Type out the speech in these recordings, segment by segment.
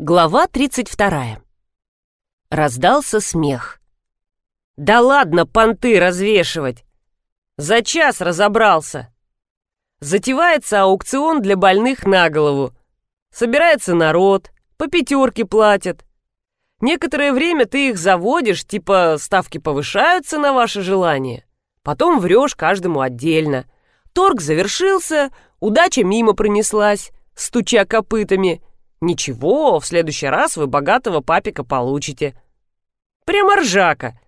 Глава 32. Раздался смех. «Да ладно понты развешивать! За час разобрался!» Затевается аукцион для больных на голову. Собирается народ, по пятерке платят. Некоторое время ты их заводишь, типа ставки повышаются на ваше желание. Потом врешь каждому отдельно. Торг завершился, удача мимо пронеслась, стуча копытами — Ничего, в следующий раз вы богатого папика получите. Прямо ржака.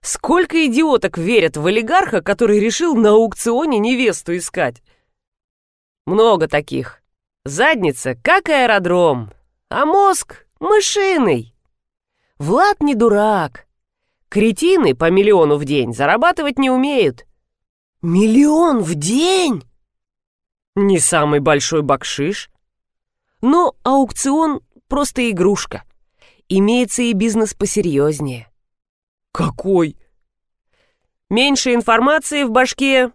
Сколько идиоток верят в олигарха, который решил на аукционе невесту искать? Много таких. Задница, как аэродром, а мозг — мышиный. Влад не дурак. Кретины по миллиону в день зарабатывать не умеют. Миллион в день? Не самый большой бакшиш. Но аукцион — просто игрушка. Имеется и бизнес посерьезнее. Какой? Меньше информации в башке,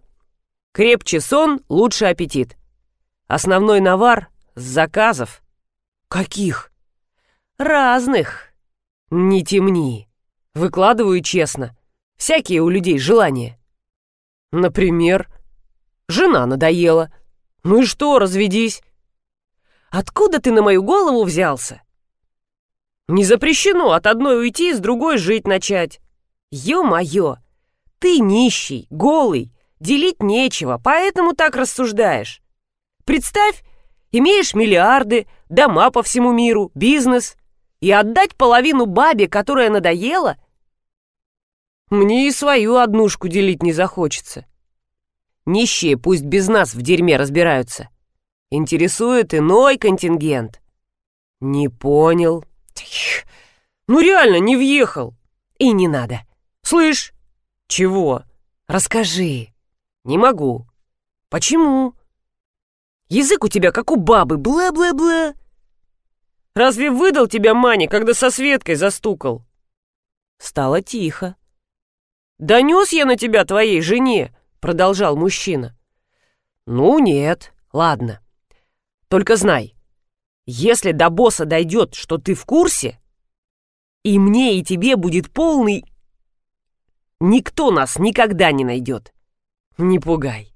крепче сон, лучше аппетит. Основной навар с заказов. Каких? Разных. Не темни. Выкладываю честно. Всякие у людей желания. Например, жена надоела. Ну и что, разведись. Откуда ты на мою голову взялся? Не запрещено от одной уйти, с другой жить начать. Ё-моё, ты нищий, голый, делить нечего, поэтому так рассуждаешь. Представь, имеешь миллиарды, дома по всему миру, бизнес, и отдать половину бабе, которая надоела? Мне и свою однушку делить не захочется. Нищие пусть без нас в дерьме разбираются. Интересует иной контингент. Не понял. Ну реально, не въехал. И не надо. Слышь? Чего? Расскажи. Не могу. Почему? Язык у тебя как у бабы, бла-бла-бла. Разве выдал тебя Маня, когда со Светкой застукал? Стало тихо. «Донес я на тебя твоей жене», — продолжал мужчина. «Ну нет, ладно. Только знай, если до босса дойдет, что ты в курсе, и мне, и тебе будет полный... Никто нас никогда не найдет. Не пугай.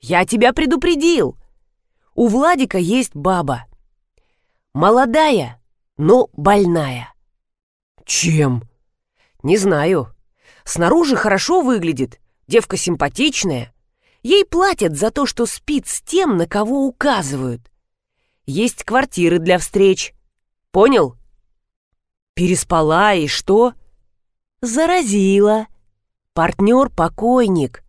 Я тебя предупредил. У Владика есть баба. Молодая, но больная. Чем? Не знаю. Снаружи хорошо выглядит, девка симпатичная. Ей платят за то, что спит с тем, на кого указывают. Есть квартиры для встреч. Понял? Переспала и что? Заразила. Партнер покойник.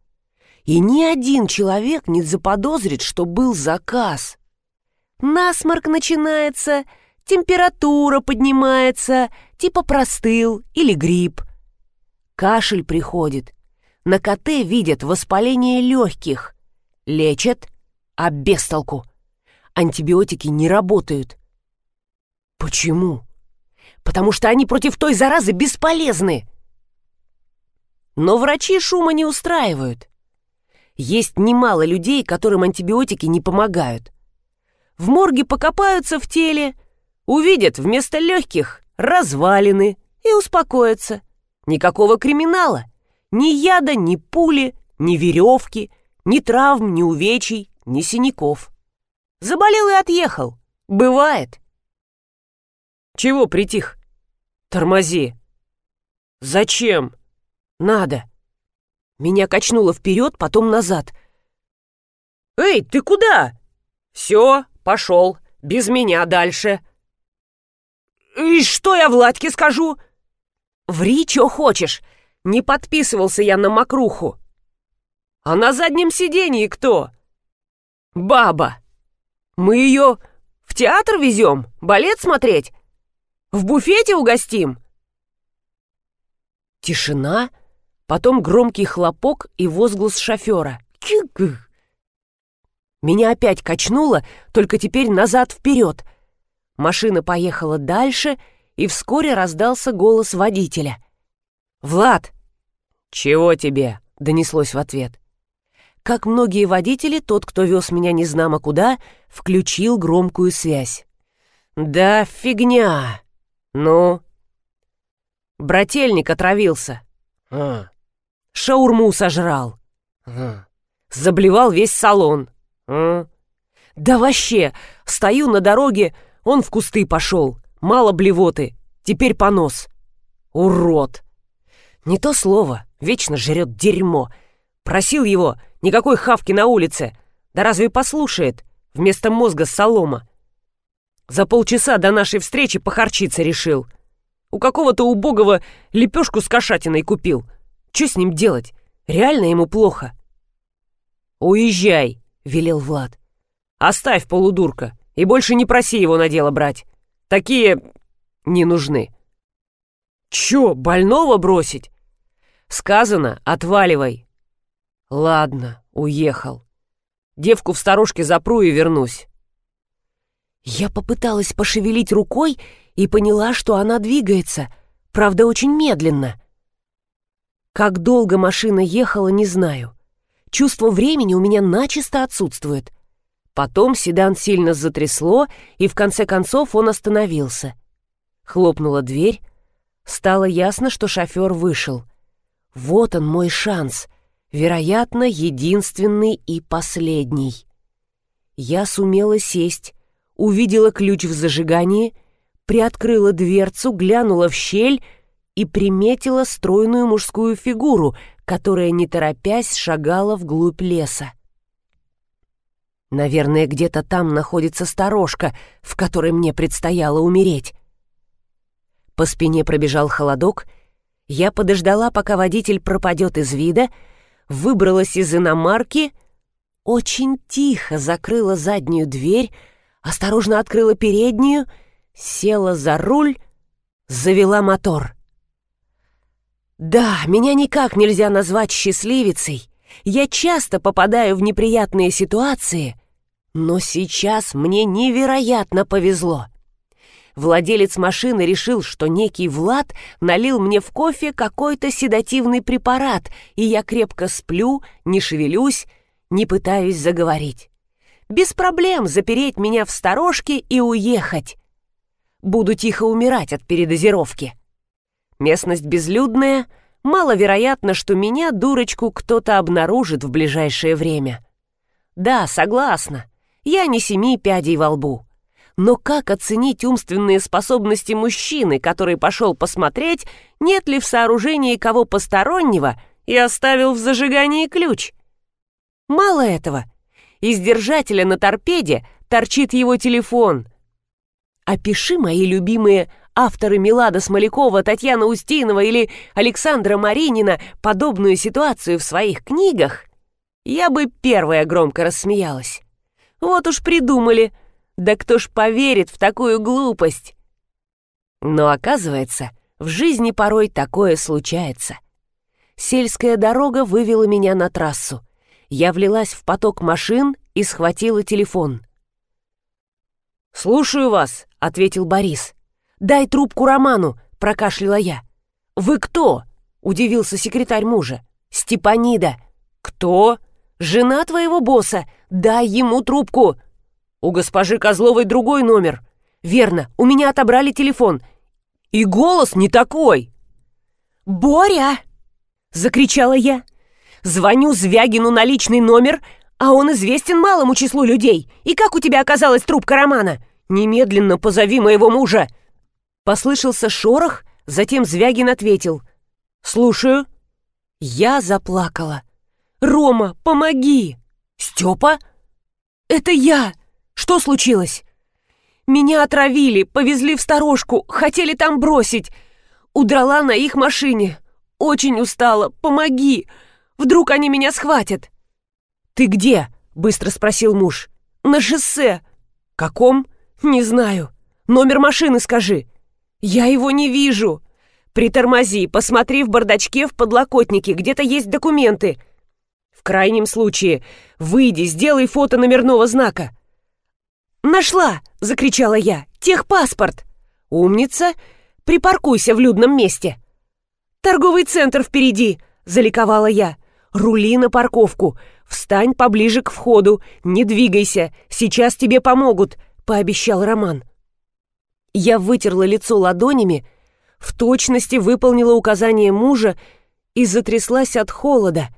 И ни один человек не заподозрит, что был заказ. Насморк начинается, температура поднимается, типа простыл или грипп. Кашель приходит. На КТ видят воспаление легких. Лечат, а без толку антибиотики не работают. Почему? Потому что они против той заразы бесполезны. Но врачи шума не устраивают. Есть немало людей, которым антибиотики не помогают. В морге покопаются в теле, увидят вместо легких развалины и успокоятся. Никакого криминала. Ни яда, ни пули, ни веревки, ни травм, ни увечий, ни синяков. Заболел и отъехал. Бывает. Чего притих? Тормози. Зачем? Надо. Меня качнуло вперед, потом назад. Эй, ты куда? Все, пошел. Без меня дальше. И что я Владьке скажу? Ври, что хочешь. Не подписывался я на мокруху. А на заднем сиденье кто? Баба. Мы ее в театр везем? Балет смотреть? В буфете угостим?» Тишина, потом громкий хлопок и возглас шофера. Меня опять качнуло, только теперь назад-вперед. Машина поехала дальше, и вскоре раздался голос водителя. «Влад!» «Чего тебе?» — донеслось в ответ. Как многие водители, тот, кто вез меня незнамо куда, включил громкую связь. Да фигня. Ну? Брательник отравился. А, Шаурму сожрал. а. Заблевал весь салон. А? Да вообще, стою на дороге, он в кусты пошел. Мало блевоты, теперь понос. Урод. Не то слово, вечно жрет дерьмо. Просил его, никакой хавки на улице. Да разве послушает? Вместо мозга солома. За полчаса до нашей встречи похорчиться решил. У какого-то убогого лепешку с кошатиной купил. Че с ним делать? Реально ему плохо. «Уезжай», — велел Влад. «Оставь полудурка и больше не проси его на дело брать. Такие не нужны». «Чё, больного бросить?» «Сказано, отваливай». «Ладно, уехал. Девку в сторожке запру и вернусь». Я попыталась пошевелить рукой и поняла, что она двигается, правда, очень медленно. Как долго машина ехала, не знаю. Чувство времени у меня начисто отсутствует. Потом седан сильно затрясло, и в конце концов он остановился. Хлопнула дверь. Стало ясно, что шофер вышел. Вот он мой шанс. Вероятно, единственный и последний. Я сумела сесть, увидела ключ в зажигании, приоткрыла дверцу, глянула в щель и приметила стройную мужскую фигуру, которая, не торопясь, шагала вглубь леса. Наверное, где-то там находится сторожка, в которой мне предстояло умереть. По спине пробежал холодок. Я подождала, пока водитель пропадет из вида, выбралась из иномарки, очень тихо закрыла заднюю дверь, осторожно открыла переднюю, села за руль, завела мотор. Да, меня никак нельзя назвать счастливицей. Я часто попадаю в неприятные ситуации, но сейчас мне невероятно повезло. Владелец машины решил, что некий Влад налил мне в кофе какой-то седативный препарат, и я крепко сплю, не шевелюсь, не пытаюсь заговорить. Без проблем запереть меня в сторожке и уехать. Буду тихо умирать от передозировки. Местность безлюдная, маловероятно, что меня, дурочку, кто-то обнаружит в ближайшее время. Да, согласна, я не семи пядей во лбу. Но как оценить умственные способности мужчины, который пошел посмотреть, нет ли в сооружении кого постороннего и оставил в зажигании ключ? Мало этого. Из держателя на торпеде торчит его телефон. Опиши мои любимые авторы Милада Смолякова, Татьяна Устинова или Александра Маринина подобную ситуацию в своих книгах, я бы первая громко рассмеялась. Вот уж придумали. Да кто ж поверит в такую глупость? Но оказывается, в жизни порой такое случается. Сельская дорога вывела меня на трассу. Я влилась в поток машин и схватила телефон. «Слушаю вас», — ответил Борис. «Дай трубку Роману», — прокашляла я. «Вы кто?» — удивился секретарь мужа. «Степанида». «Кто?» «Жена твоего босса. Дай ему трубку». «У госпожи Козловой другой номер». «Верно, у меня отобрали телефон. И голос не такой». «Боря!» — закричала я. «Звоню Звягину на личный номер, а он известен малому числу людей. И как у тебя оказалась трубка Романа? Немедленно позови моего мужа!» Послышался шорох, затем Звягин ответил. «Слушаю». Я заплакала. «Рома, помоги!» «Степа?» «Это я! Что случилось?» «Меня отравили, повезли в сторожку, хотели там бросить. Удрала на их машине. Очень устала, помоги! Вдруг они меня схватят!» «Ты где?» — быстро спросил муж. «На шоссе». «Каком?» «Не знаю. Номер машины скажи». «Я его не вижу». «Притормози, посмотри в бардачке в подлокотнике, где-то есть документы». В крайнем случае, выйди, сделай фото номерного знака. «Нашла!» — закричала я. «Техпаспорт!» «Умница! Припаркуйся в людном месте!» «Торговый центр впереди!» — заликовала я. «Рули на парковку! Встань поближе к входу! Не двигайся! Сейчас тебе помогут!» — пообещал Роман. Я вытерла лицо ладонями, в точности выполнила указание мужа и затряслась от холода,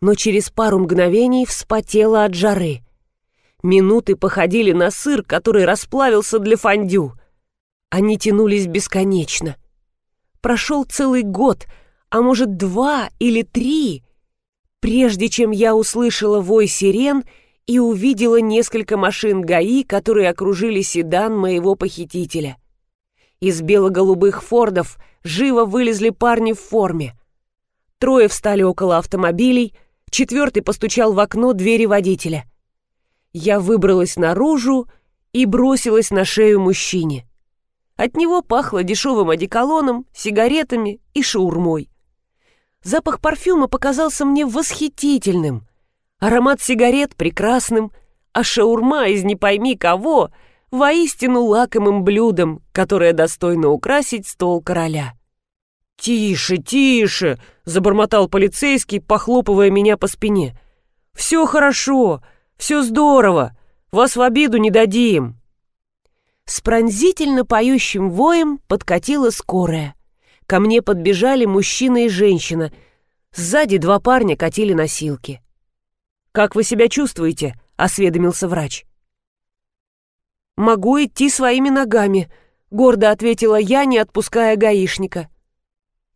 но через пару мгновений вспотела от жары. Минуты походили на сыр, который расплавился для фондю. Они тянулись бесконечно. Прошел целый год, а может два или три, прежде чем я услышала вой сирен и увидела несколько машин ГАИ, которые окружили седан моего похитителя. Из бело-голубых фордов живо вылезли парни в форме. Трое встали около автомобилей, четвертый постучал в окно двери водителя. Я выбралась наружу и бросилась на шею мужчине. От него пахло дешевым одеколоном, сигаретами и шаурмой. Запах парфюма показался мне восхитительным, аромат сигарет прекрасным, а шаурма из не пойми кого воистину лакомым блюдом, которое достойно украсить стол короля. «Тише, тише!» — забормотал полицейский, похлопывая меня по спине. «Все хорошо, все здорово, вас в обиду не дадим». С пронзительно поющим воем подкатила скорая. Ко мне подбежали мужчина и женщина. Сзади два парня катили носилки. «Как вы себя чувствуете?» — осведомился врач. «Могу идти своими ногами», — гордо ответила я, не отпуская гаишника.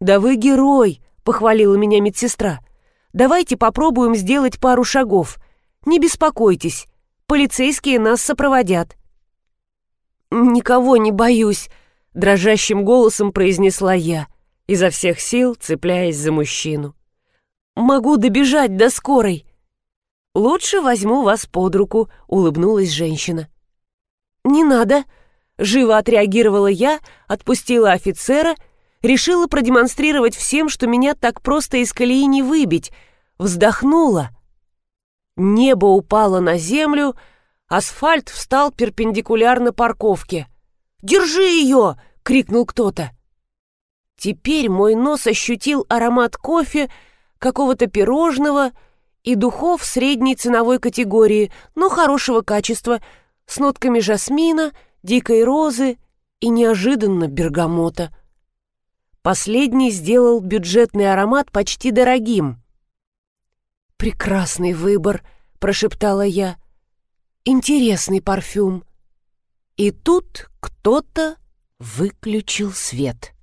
«Да вы герой!» — похвалила меня медсестра. «Давайте попробуем сделать пару шагов. Не беспокойтесь, полицейские нас сопроводят». «Никого не боюсь», — дрожащим голосом произнесла я, изо всех сил цепляясь за мужчину. «Могу добежать до скорой». «Лучше возьму вас под руку», — улыбнулась женщина. «Не надо», — живо отреагировала я, отпустила офицера, решила продемонстрировать всем, что меня так просто из колеи не выбить, вздохнула. Небо упало на землю, асфальт встал перпендикулярно парковке. «Держи ее!» — крикнул кто-то. Теперь мой нос ощутил аромат кофе, какого-то пирожного и духов средней ценовой категории, но хорошего качества, с нотками жасмина, дикой розы и неожиданно бергамота. Последний сделал бюджетный аромат почти дорогим. «Прекрасный выбор», — прошептала я. «Интересный парфюм». И тут кто-то выключил свет.